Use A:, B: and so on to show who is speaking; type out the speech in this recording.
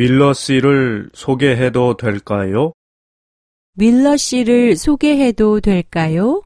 A: 밀러 씨를 소개해도 될까요?
B: 밀러 씨를 소개해도 될까요?